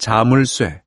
자물쇠.